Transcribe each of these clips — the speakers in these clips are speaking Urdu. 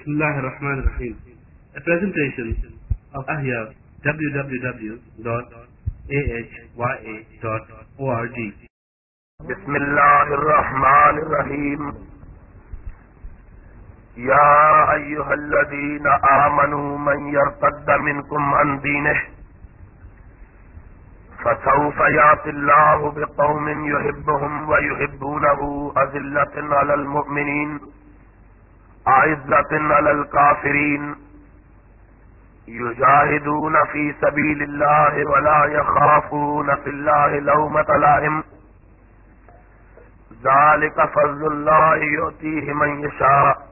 بسم الله الرحمن الرحيم A presentation of Ahya www.ahya.org بسم الله الرحمن الرحيم يا أيها الذين آمنوا من يرتد منكم عن دينه فسوف يأتي الله بقوم يحبهم ويحبونه أذلة على المؤمنين أعزة على الكافرين يجاهدون في سبيل ولا يخافون في الله لومة لائم. ذلك فضل الله يؤتيه من يشاء.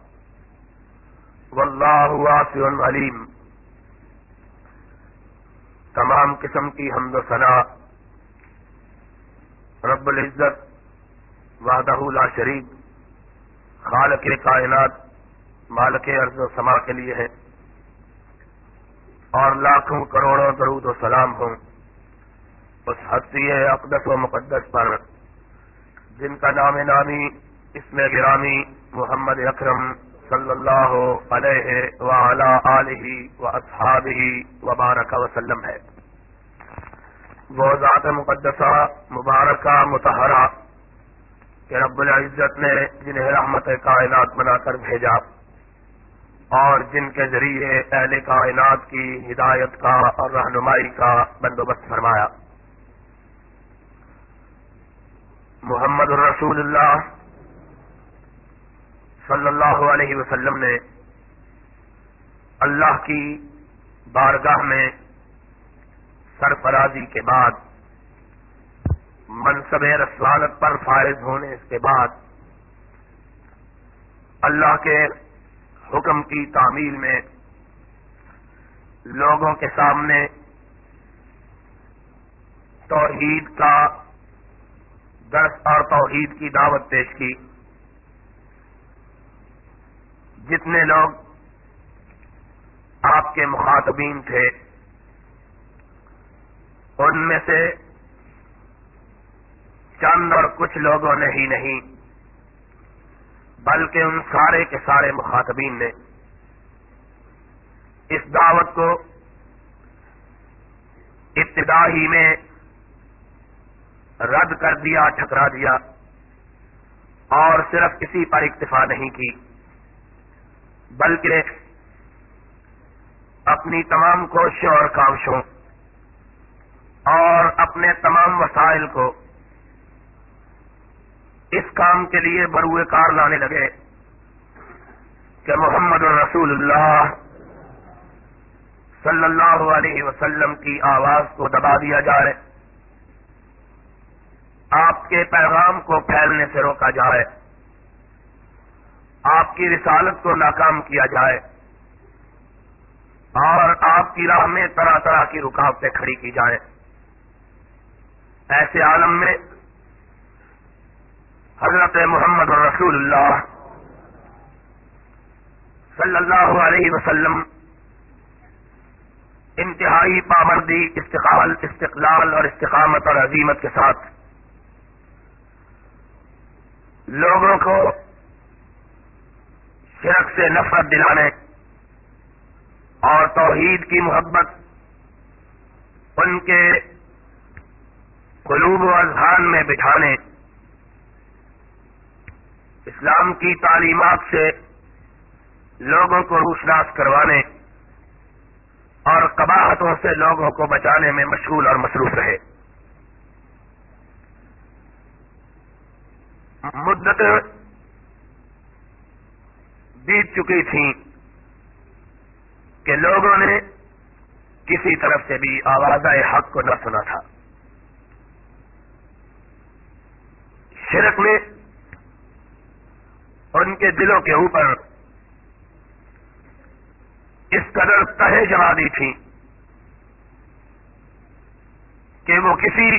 واللہ واسع علیم تمام قسم کی حمد و ثنا رب العزت وحدہ لا شریف خالق کائنات مالک ارض و سما کے لیے ہے۔ اور لاکھوں کروڑوں درود و سلام ہوں اس ہستی اقدس و مقدس پر، جن کا نام نامی اس میں گرامی محمد اکرم صلی اللہ علیہ وعلا آلہ و اصحابہ وبارک وسلم ہے۔ وہ ذات مقدسہ، مبارکہ متحرہ کہ رب العزت نے جنہیں رحمت کائنات بنا کر بھیجا۔ اور جن کے ذریعے اہل کائنات کی ہدایت کا اور رہنمائی کا بندوبست فرمایا۔ محمد الرسول اللہ صلی اللہ علیہ وسلم نے اللہ کی بارگاہ میں سرفرازی کے بعد، منصب رسوالت پر فائز ہونے کے بعد، اللہ کے حکم کی تعمیل میں لوگوں کے سامنے توحید کا درس اور توحید کی دعوت پیش کی۔ جتنے لوگ آپ کے مخاطبین تھے، ان میں سے چند اور کچھ لوگوں نے ہی نہیں۔ بلکہ ان سارے کے سارے مخاطبین نے اس دعوت کو ابتدا ہی میں رد کر دیا، ٹھکرا دیا اور صرف اسی پر اکتفا نہیں کی، بلکہ اپنی تمام کوششوں اور کاوشوں اور اپنے تمام وسائل کو اس کام کے لیے بروئے کار لانے لگے کہ محمد رسول اللہ صلی اللہ علیہ وسلم کی آواز کو دبا دیا جائے آپ کے پیغام کو پھیلنے سے روکا جائے آپ کی رسالت کو ناکام کیا جائے اور آپ کی راہ میں طرح طرح کی رکاوٹیں کھڑی کی جائیں۔ ایسے عالم میں حضرت محمد رسول اللہ صلی اللہ علیہ وسلم انتہائی پابندی استقال استقلال اور استقامت اور عظیمت کے ساتھ لوگوں کو شرک سے نفرت دلانے اور توحید کی محبت ان کے قلوب و اذہان میں بٹھانے اسلام کی تعلیمات سے لوگوں کو روشناس کروانے اور قباحتوں سے لوگوں کو بچانے میں مشغول اور مصروف رہے۔ مدت بیت چکی تھیں کہ لوگوں نے کسی طرف سے بھی آواز حق کو نہ سنا تھا۔ شرک میں ان کے دلوں کے اوپر اس قدر تہ جما دی تھی کہ وہ کسی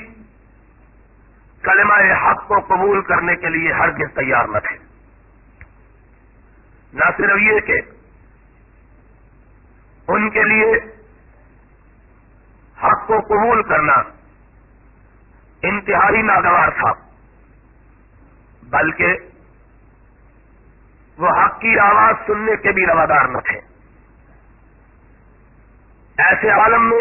کلمہ حق کو قبول کرنے کے لیے ہر تیار نہ تھے۔ نہ صرف یہ کہ ان کے لیے حق کو قبول کرنا انتہائی ناگوار تھا، بلکہ وہ حق کی آواز سننے کے بھی روادار نہ تھے۔ ایسے عالم میں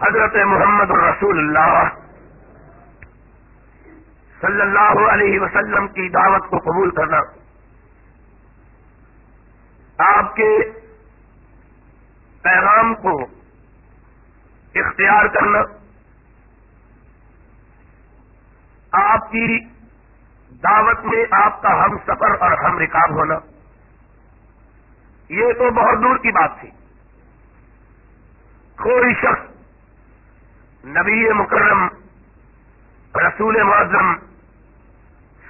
حضرت محمد الرسول اللہ صلی اللہ علیہ وسلم کی دعوت کو قبول کرنا۔ آپ کے پیغام کو اختیار کرنا۔ آپ کی دعوت میں آپ کا ہم سفر اور ہم رکاب ہونا۔ یہ تو بہت دور کی بات تھی۔ کوئی شخص نبی مکرم، رسول معظم،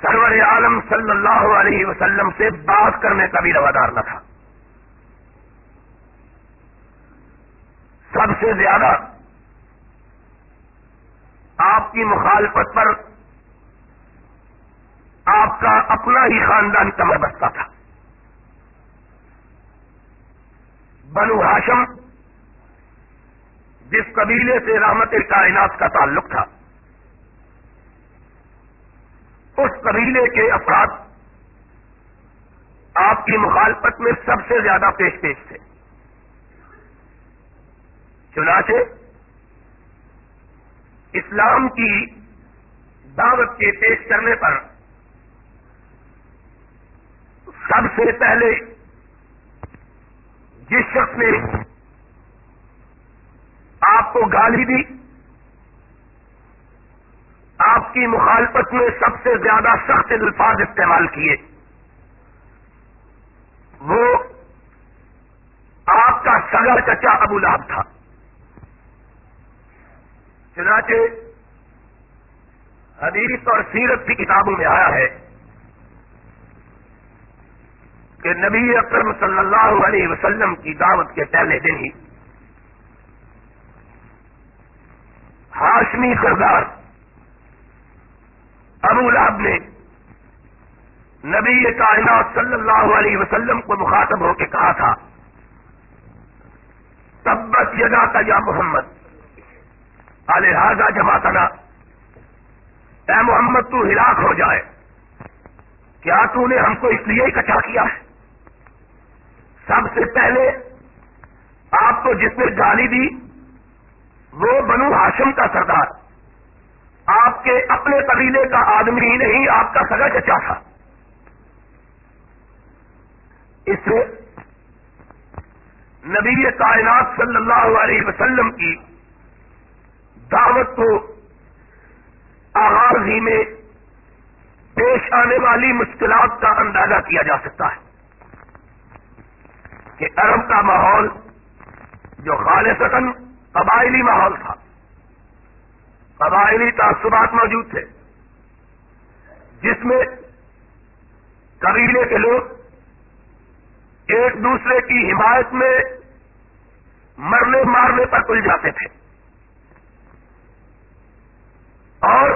سرور عالم صلی اللہ علیہ وسلم سے بات کرنے کا بھی روادار نہ تھا۔ سب سے زیادہ آپ کی مخالفت پر آپ کا اپنا ہی خاندان کمر بستا تھا۔ بنو ہاشم جس قبیلے سے رحمت کائنات کا تعلق تھا، اس قبیلے کے افراد آپ کی مخالفت میں سب سے زیادہ پیش پیش تھے۔ چنانچہ اسلام کی دعوت کے پیش کرنے پر سب سے پہلے جس شخص نے آپ کو گالی دی، آپ کی مخالفت میں سب سے زیادہ سخت الفاظ استعمال کیے۔ وہ آپ کا سگا چچا ابو لاب تھا۔ چنانچہ حدیث اور سیرت کی کتابوں میں آیا ہے۔ کہ نبی اکرم صلی اللہ علیہ وسلم کی دعوت کے پہلے دن ہی ہاشمی سردار ابو لہب نے نبی کائنات صلی اللہ علیہ وسلم کو مخاطب ہو کے کہا تھا، تبت یدا کا یا محمد الحاظہ جمع کرنا اے محمد تو ہلاک ہو جائے، کیا تو نے ہم کو اس لیے اکٹھا کیا ہے؟ سب سے پہلے آپ کو جس نے گالی دی، وہ بنو ہاشم کا سردار۔ آپ کے اپنے قبیلے کا آدمی ہی نہیں، آپ کا سگا چچا تھا۔ اس نبی کائنات صلی اللہ علیہ وسلم کی دعوت کو آغاز ہی میں پیش آنے والی مشکلات کا اندازہ کیا جا سکتا ہے۔ کہ عرب کا ماحول جو خالصتاً قبائلی ماحول تھا۔ قبائلی تعصبات موجود تھے۔ جس میں قبیلے کے لوگ ایک دوسرے کی حمایت میں مرنے مارنے پر کل جاتے تھے۔ اور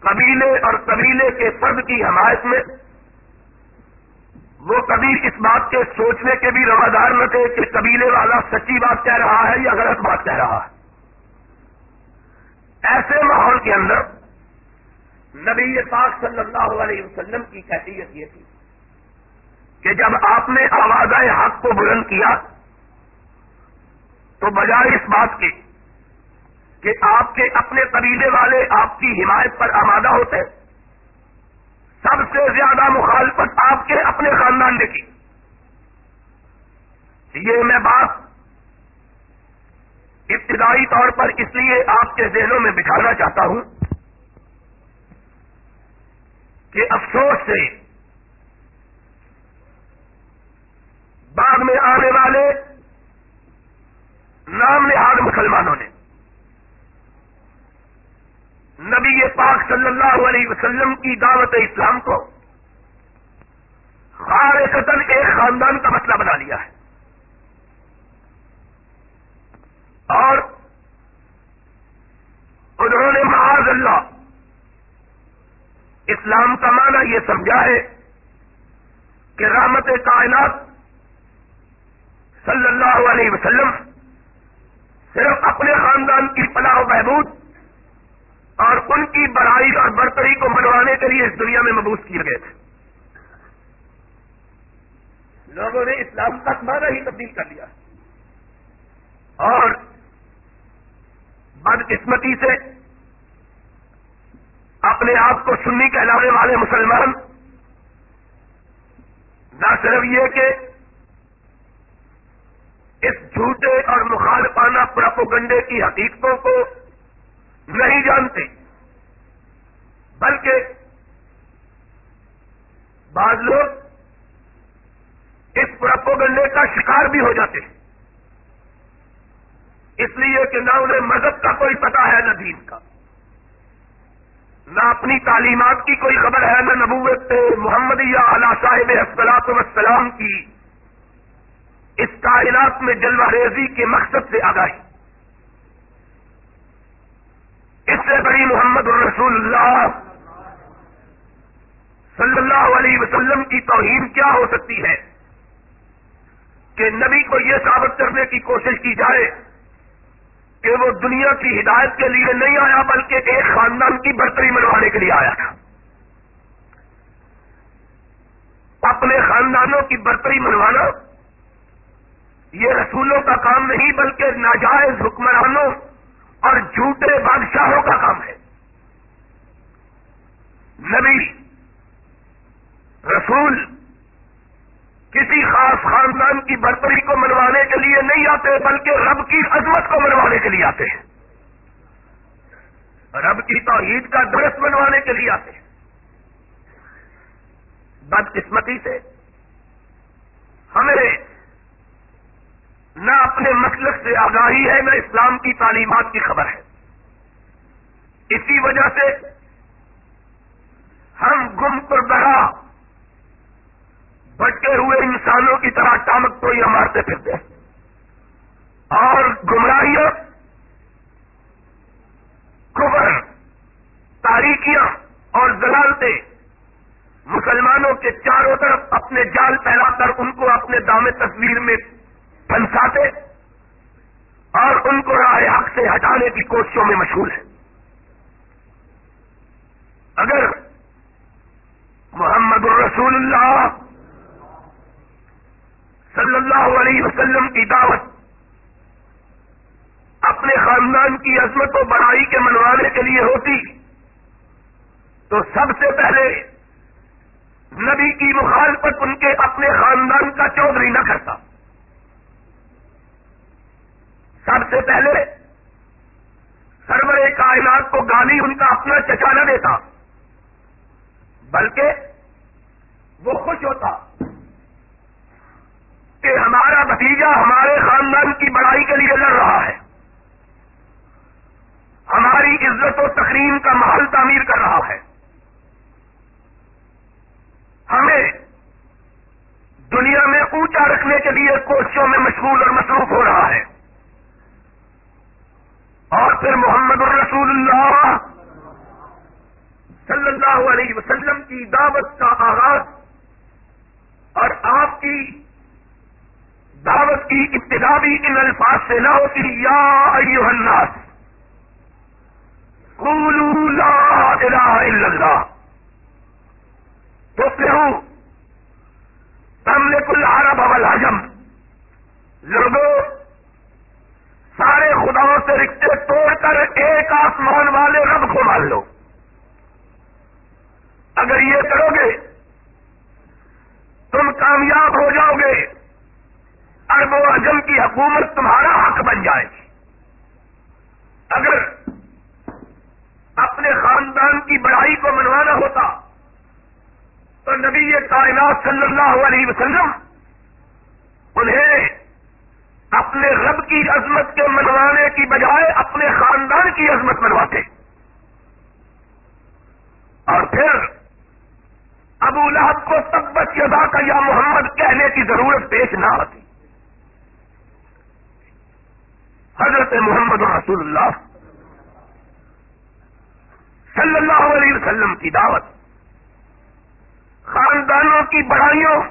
قبیلے اور قبیلے کے فرد کی حمایت میں وہ کبھی اس بات کے سوچنے کے بھی روادار نہ تھے کہ قبیلے والا سچی بات کہہ رہا ہے یا غلط بات کہہ رہا ہے۔ ایسے ماحول کے اندر نبی پاک صلی اللہ علیہ وسلم کی کیفیت یہ تھی کہ جب آپ نے آواز حق کو بلند کیا تو بجائے اس بات کے کہ آپ کے اپنے قبیلے والے آپ کی حمایت پر آمادہ ہوتے سب سے زیادہ مخالفت آپ کے اپنے خاندان نے کی۔ یہ میں بات ابتدائی طور پر اس لیے آپ کے ذہنوں میں بٹھانا چاہتا ہوں کہ افسوس سے بعد میں آنے والے نام نہاد مسلمانوں نے نبی پاک صلی اللہ علیہ وسلم کی دعوت اسلام کو خار قتل ایک خاندان کا مسئلہ بنا لیا ہے۔ اور انہوں نے معاذ اللہ اسلام کا معنی یہ سمجھا ہے کہ رحمت کائنات صلی اللہ علیہ وسلم صرف اپنے خاندان کی پناہ و بہبود اور ان کی بڑائی اور برتری کو منوانے کے لیے اس دنیا میں مبوس کیے گئے تھے۔ لوگوں نے اسلام کا مانا ہی تبدیل کر لیا۔ اور بدقسمتی سے اپنے آپ کو سنی کہلانے والے مسلمان نہ صرف یہ کہ اس جھوٹے اور مخالفانہ پراپوگنڈے کی حقیقتوں کو نہیں جانتے۔ بلکہ بعض لوگ اس پراپوگنڈے کا شکار بھی ہو جاتے ہیں۔ اس لیے کہ نہ انہیں مذہب کا کوئی پتا ہے، نہ دین کا۔ نہ اپنی تعلیمات کی کوئی خبر ہے، نہ نبوت محمد یا صاحب اسلاط وسلام کی اس کائنات میں جلوہ ریزی کے مقصد سے آگاہی۔ اس سے بڑی محمد الرسول اللہ صلی اللہ علیہ وسلم کی توہین کیا ہو سکتی ہے کہ نبی کو یہ ثابت کرنے کی کوشش کی جائے کہ وہ دنیا کی ہدایت کے لیے نہیں آیا بلکہ ایک خاندان کی برتری منوانے کے لیے آیا تھا۔ اپنے خاندانوں کی برتری منوانا یہ رسولوں کا کام نہیں بلکہ ناجائز حکمرانوں اور جھوٹے بادشاہوں کا کام ہے۔ نبی، رسول کسی خاص خاندان کی برتری کو منوانے کے لیے نہیں آتے، بلکہ رب کی عظمت کو منوانے کے لیے آتے ہیں۔ رب کی توحید کا درست منوانے کے لیے آتے ہیں۔ بدقسمتی سے ہمیں نہ اپنے مسلک سے آگاہی ہے، نہ اسلام کی تعلیمات کی خبر ہے۔ اسی وجہ سے ہم گم پر بڑا بٹے ہوئے انسانوں کی طرح ٹامک تو یہ مارتے پھرتے ہیں۔ اور گمراہیاں کبر تاریخیاں اور زلالتے مسلمانوں کے چاروں طرف اپنے جال پھیلا کر ان کو اپنے دام تصویر میں پھنساتے اور ان کو راہ حق سے ہٹانے کی کوششوں میں مشہور ہے اگر محمد الرسول اللہ صلی اللہ علیہ وسلم کی دعوت اپنے خاندان کی عظمت و بڑائی کے منوانے کے لیے ہوتی، تو سب سے پہلے نبی کی مخالفت ان کے اپنے خاندان کا چودھری نہ کرتا۔ سب سے پہلے سرور کائنات کو گالی ان کا اپنا چچا نہ دیتا، بلکہ وہ خوش ہوتا کہ ہمارا بھتیجا ہمارے خاندان کی بڑائی کے لیے لڑ رہا ہے۔ ہماری عزت و تقریم کا محل تعمیر کر رہا ہے۔ ہمیں دنیا میں اونچا رکھنے کے لیے کوششوں میں مشغول اور مصروف ہو رہا ہے۔ اور پھر محمد الرسول اللہ صلی اللہ علیہ وسلم کی دعوت کا آغاز اور آپ کی دعوت کی ابتدا بھی ان الفاظ سے نہ ہوتی۔ یا ایوہ الناس، قولوا لا الہ الا اللہ۔ تو کہوں تم نے کل عرب والعجم لوگوں سارے خداؤں سے رشتے توڑ کر ایک آسمان والے رب کو مان لو اگر یہ کرو گے تم کامیاب ہو جاؤ گے ارب و اجم کی حکومت تمہارا حق بن جائے گی اگر اپنے خاندان کی بڑائی کو منوانا ہوتا تو نبی کائنات صلی اللہ علیہ وسلم انہیں اپنے رب کی عظمت کے منوانے کی بجائے اپنے خاندان کی عظمت منواتے اور پھر ابو لہب کو تبت یدا کا یا محمد کہنے کی ضرورت پیش نہ آتی حضرت محمد رسول اللہ صلی اللہ علیہ وسلم کی دعوت۔ خاندانوں کی بڑھائیوں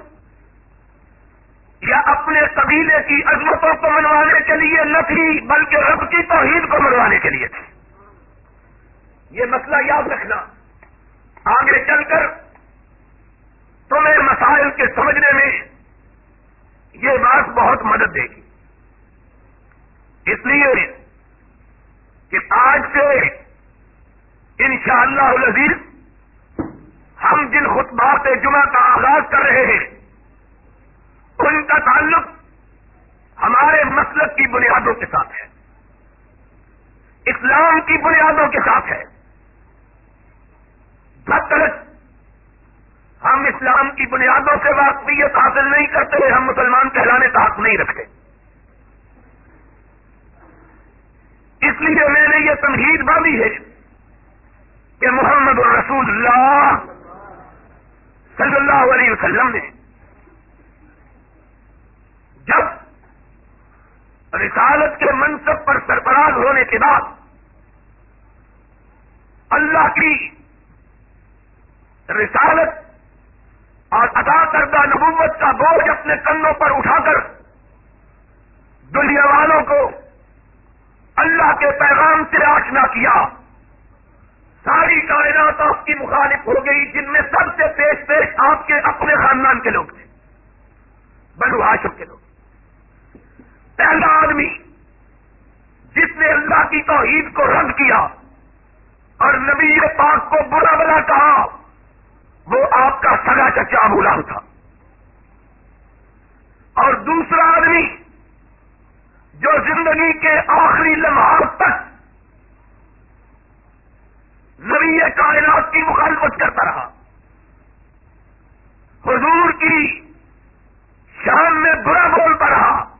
یا اپنے قبیلے کی عظمتوں کو منوانے کے لیے نہ تھی، بلکہ رب کی توحید کو منوانے کے لیے تھی۔ یہ مسئلہ یاد رکھنا۔ آگے چل کر تمہیں مسائل کے سمجھنے میں یہ بات بہت مدد دے گی۔ اس لیے کہ آج سے انشاءاللہ العزیز، ہم جن خطبات جمعہ کا آغاز کر رہے ہیں، ان کا تعلق ہمارے مسلک کی بنیادوں کے ساتھ ہے، اسلام کی بنیادوں کے ساتھ ہے۔ جب ہم اسلام کی بنیادوں سے واقفیت حاصل نہیں کرتے، ہم مسلمان کہلانے کا حق نہیں رکھتے۔ اس لیے میں نے یہ تمہید باندھی ہے محمد الرسول اللہ صلی اللہ علیہ وسلم نے جب رسالت کے منصب پر سرفراز ہونے کے بعد اللہ کی رسالت اور ادا کردہ نبوت کا بوجھ اپنے کنوں پر اٹھا کر دنیا والوں کو اللہ کے پیغام سے آشنا کیا ساری کائنات آپ کی مخالف ہو گئی، جن میں سب سے پیش پیش آپ کے اپنے خاندان کے لوگ تھے۔ بلو ہاشم کے لوگ۔ پہلا آدمی جس نے اللہ کی توحید کو رد کیا اور نبی پاک کو برا بلا کہا، وہ آپ کا سگا چچا بولا تھا۔ اور دوسرا آدمی جو زندگی کے آخری لمحات تک نبی کائنات کی مخالفت کرتا رہا۔ حضور کی شان میں برا بولتا رہا۔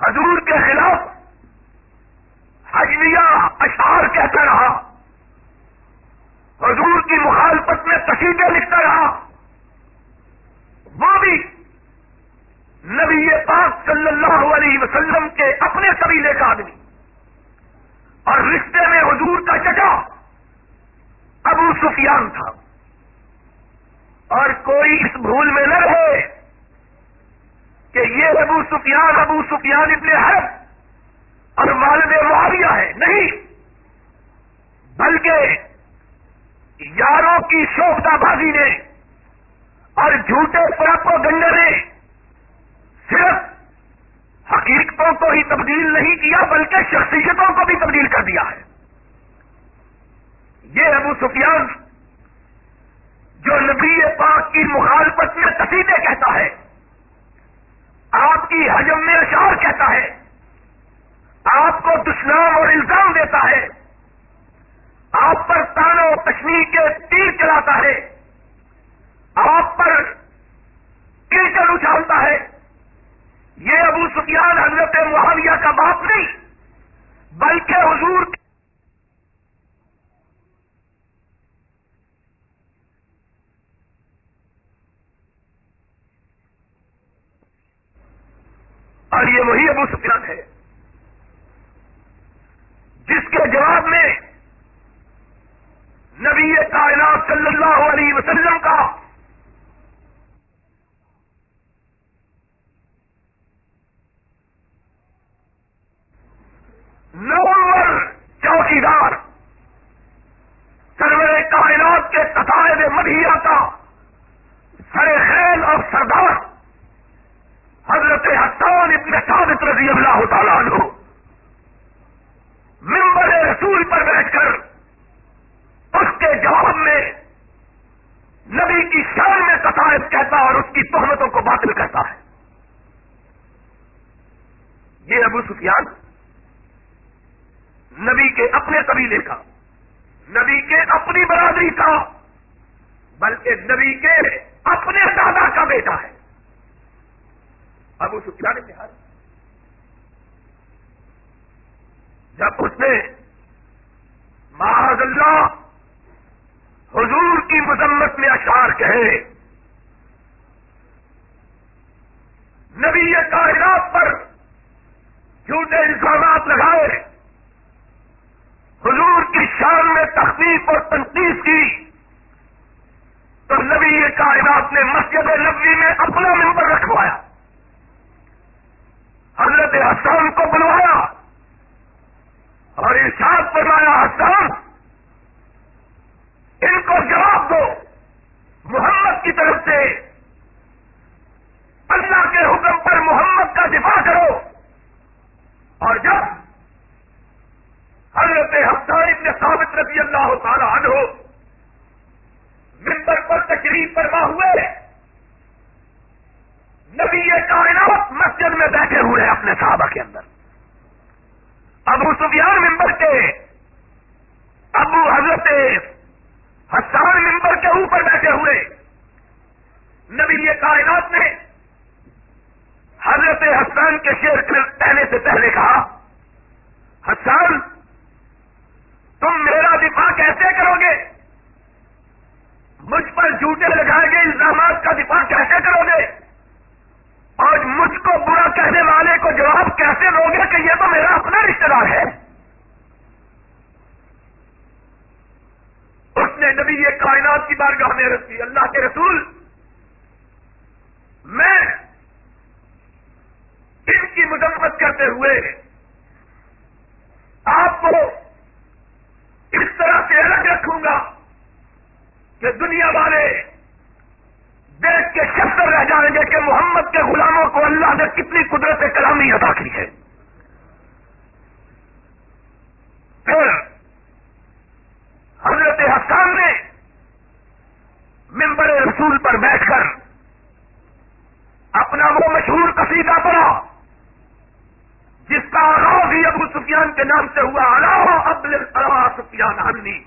حضور کے خلاف حجویہ اشعار کہتا رہا۔ حضور کی مخالفت میں تصیدیں لکھتا رہا۔ وہ بھی نبی پاک صلی اللہ علیہ وسلم کے اپنے قبیلے کا آدمی۔ اور رشتے میں حضور کا چچا۔ ابو سفیان تھا۔ اور کوئی اس بھول میں نہ رہے کہ یہ ابو سفیان ابو سفیان ابن حرب اور والد معاویہ ہے۔ نہیں۔ بلکہ یاروں کی شوقتا بازی نے اور جھوٹے پراپو گنڈے نے صرف حقیقتوں کو ہی تبدیل نہیں کیا، بلکہ شخصیتوں کو بھی تبدیل کر دیا ہے۔ یہ ابو سفیان جو نبی پاک کی مخالفت میں تصیدے کہتا ہے، آپ کی حجم میں اشار کہتا ہے، آپ کو دشنام اور الزام دیتا ہے، آپ پر تانو کشمیر کے تیر چلاتا ہے، آپ پر کرکٹ اچھالتا ہے۔ یہ ابو سفیان حضرت معاویہ کا باپ نہیں، بلکہ حضور اور یہ وہی ابو سفیان ہے۔ جس کے جواب میں نبی کائنات صلی اللہ علیہ وسلم کا نومبر چوکی دار سرور کائنات کے قطائد مدھیہ کا سر خیل اور سردار حضرت حسان ابن ثابت رضی اللہ تعالیٰ عنہ ممبر رسول پر بیٹھ کر اس کے جواب میں نبی کی شان میں قطائد کہتا اور اس کی تہمتوں کو باطل کرتا ہے۔ یہ ابو سفیان نبی کے اپنے قبیلے کا، نبی کے اپنی برادری کا، بلکہ نبی کے اپنے دادا کا بیٹا ہے۔ ابو سفیان نے جب اس نے اللہ حضور کی مذمت میں اشعار کہے، نبی کائنات پر جھوٹے الزامات لگائے، حضور کی شان میں تخلیف اور تنقید کی، تو نبی کائنات نے مسجد نبی میں اپنا ممبر رکھوایا۔ حضرت حسان کو بلوایا اور ارشاد بنایا حسان، ان کو جواب دو محمد کی طرف سے۔ اللہ کے حکم پر محمد کا دفاع کرو۔ اور جب حضرت حسان ابن ثابت رضی اللہ تعالی عنہ ممبر پر تقریب فرما ہوئے نبی کائنات مسجد میں بیٹھے ہوئے اپنے صحابہ کے اندر۔ ابو سفیان ممبر کے، ابو حضرت حسان ممبر کے اوپر بیٹھے ہوئے۔ نبی یہ کائنات نے حضرت حسان کے شیر کہنے سے پہلے کہا، حسان، تم میرا دفاع کیسے کرو گے؟ مجھ پر جھوٹے لگائے گئے الزامات کا دفاع کیسے کرو گے؟ اور مجھ کو برا کہنے والے کو جواب کیسے دو گے کہ یہ تو میرا اپنا رشتے دار ہے؟ اس نے نبی یہ کائنات کی بارگاہ میں رکھی اللہ کے رسول، میں ان کی مذمت کرتے ہوئے آپ کو اس طرح سے الگ رکھوں گا کہ دنیا والے دیکھ کے شکر رہ جائیں گے کہ محمد کے غلاموں کو اللہ نے کتنی قدرت کلامی ادا کی ہے۔ پھر حضرت حسان نے ممبر رسول پر بیٹھ کر اپنا وہ مشہور قصیدہ پڑا جس کا آغاز ہی ابو سفیان کے نام سے ہوا اللہ ابل سفیان ہنی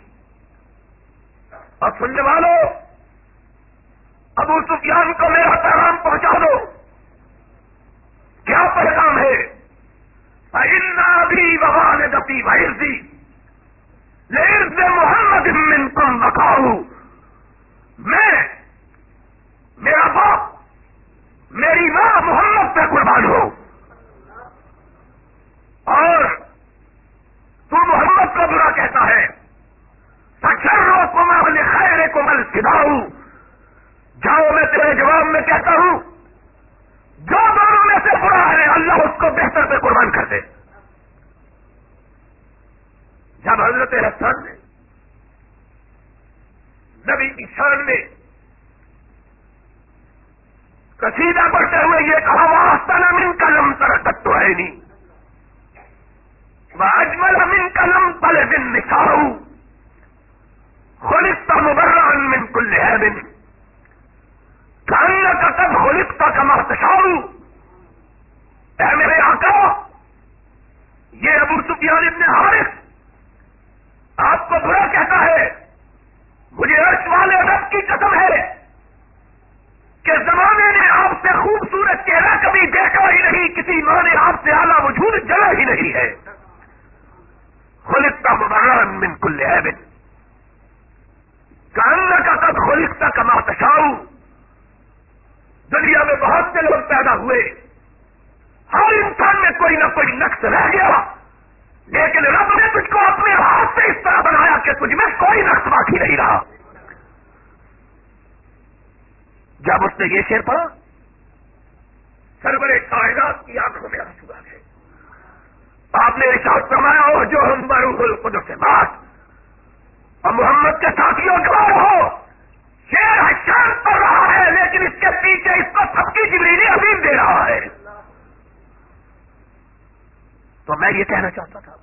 تو میں یہ کہنا چاہتا تھا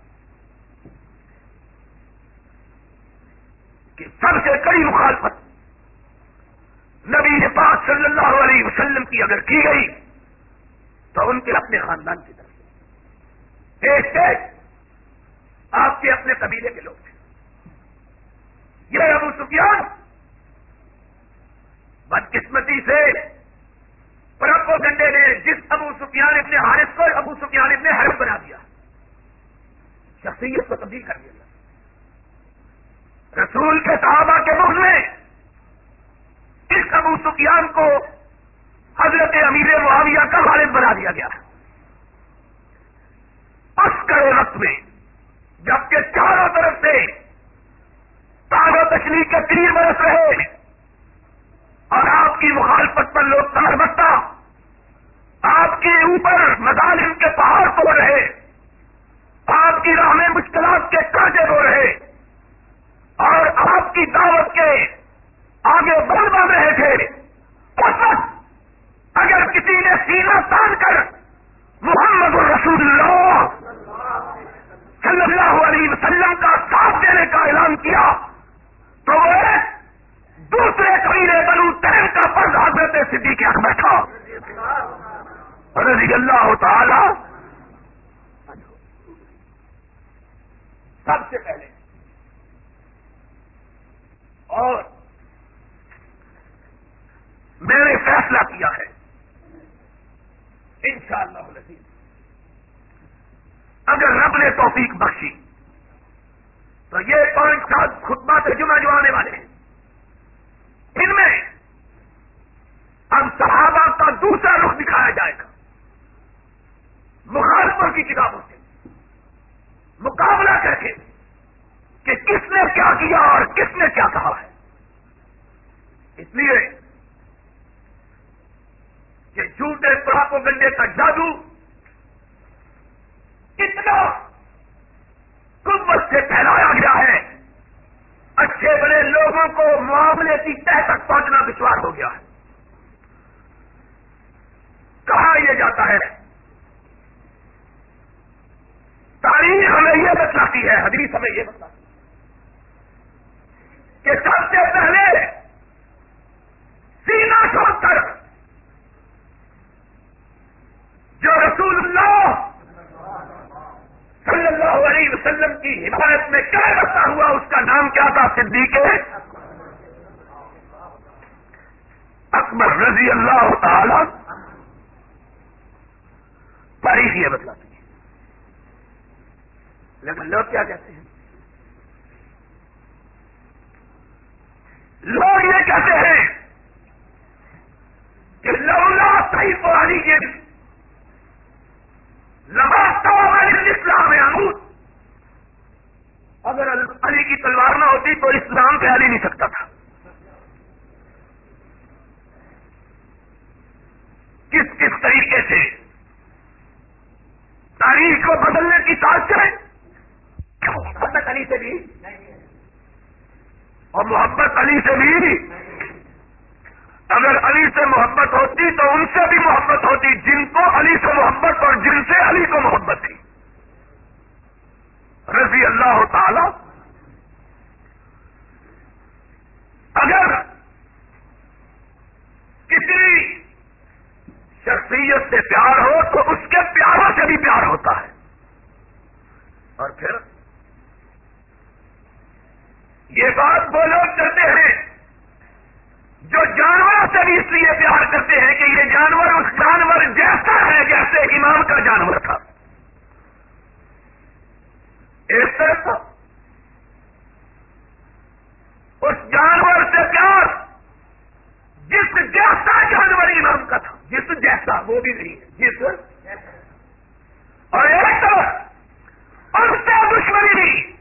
کہ سب سے کڑی مخالفت نبی پاک صلی اللہ علیہ وسلم کی اگر کی گئی تو ان کے اپنے خاندان کی طرف سے۔ آپ کے اپنے قبیلے کے لوگ تھے۔ یہ ابو سفیان بدقسمتی سے پرپو گنڈے نے جس ابو سفیان ابن حارث کو ابو سفیان ابن حرف بنا دیا۔ شخصیت کو تبدیل کر دیا رسول کے صحابہ کے مخ میں اس ابو سفیان کو حضرت امیر معاویہ کا غالب بنا دیا گیا۔ اس کرے وقت میں جبکہ چاروں طرف سے تار و تشریح کے تیر برس رہے اور آپ کی مخالفت پر لوگ تار بستا آپ کے اوپر مظالم کے پہاڑ توڑ رہے۔ آپ کی راہ میں مشکلات کے کانٹے ہو رہے اور آپ کی دعوت کے آگے بڑھ بڑھ رہے تھے۔ اس وقت اگر کسی نے سینا تان کر محمد الرسول اللہ صلی اللہ علیہ وسلم کا ساتھ دینے کا اعلان کیا تو وہ دوسرے قبیلے بنو تین کا فرض حضرت صدیق اکبر تھا۔ رضی اللہ تعالی سب سے پہلے۔ اور میں نے فیصلہ کیا ہے۔ انشاءاللہ شاء اگر رب نے توفیق بخشی، تو یہ پانچ سات خطبہ سے جمعہ جو آنے والے ہیں، ان میں اب صحابہ کا دوسرا رخ دکھایا جائے گا۔ مخالفوں کی کتابوں سے۔ مقابلہ کر کے کہ کس نے کیا کیا اور کس نے کیا کہا ہے۔ اس لیے کہ جھوٹے پڑھاپو گنڈے کا جادو اتنا قوت سے پھیلایا گیا ہے۔ اچھے بڑے لوگوں کو معاملے کی تہ تک پہنچنا دشوار ہو گیا ہے۔ کہا یہ جاتا ہے؟ تاریخ ہمیں یہ بتلاتی ہے، حدیث ہمیں یہ بتلاتی کہ سب سے پہلے سینا چھوڑ کر جو رسول اللہ صلی اللہ علیہ وسلم کی حمایت میں کیا رکھتا ہوا، اس کا نام کیا تھا؟ صدیق اکبر رضی اللہ تعالی۔ تاریخ یہ بتلاتی ہے لیکن لوگ کیا کہتے ہیں۔ لوگ یہ کہتے ہیں کہ لولا صحیح پرانی یہ۔ لباس اسلام اگر علی کی تلوار نہ ہوتی تو اسلام پہ علی نہیں سکتا تھا۔ کس کس طریقے سے؟ تاریخ کو بدلنے کی تاثر محبت علی سے بھی؟ اور محبت علی سے بھی؟ اگر علی سے محبت ہوتی تو ان سے بھی محبت ہوتی، جن کو علی سے محبت اور جن سے علی کو محبت تھی۔ رضی اللہ تعالی۔ اگر کسی شخصیت سے پیار ہو تو اس کے پیاروں سے بھی پیار ہوتا ہے۔ اور پھر یہ بات وہ لوگ کرتے ہیں جو جانوروں سے بھی اس لیے پیار کرتے ہیں کہ یہ جانور اس جانور جیسا ہے جیسے امام کا جانور تھا۔ اس طرح اس جانور سے پیار جس جیسا جانور امام کا تھا جس جیسا وہ بھی نہیں ہے جس اور ایک طرف ان سے دشمنی بھی۔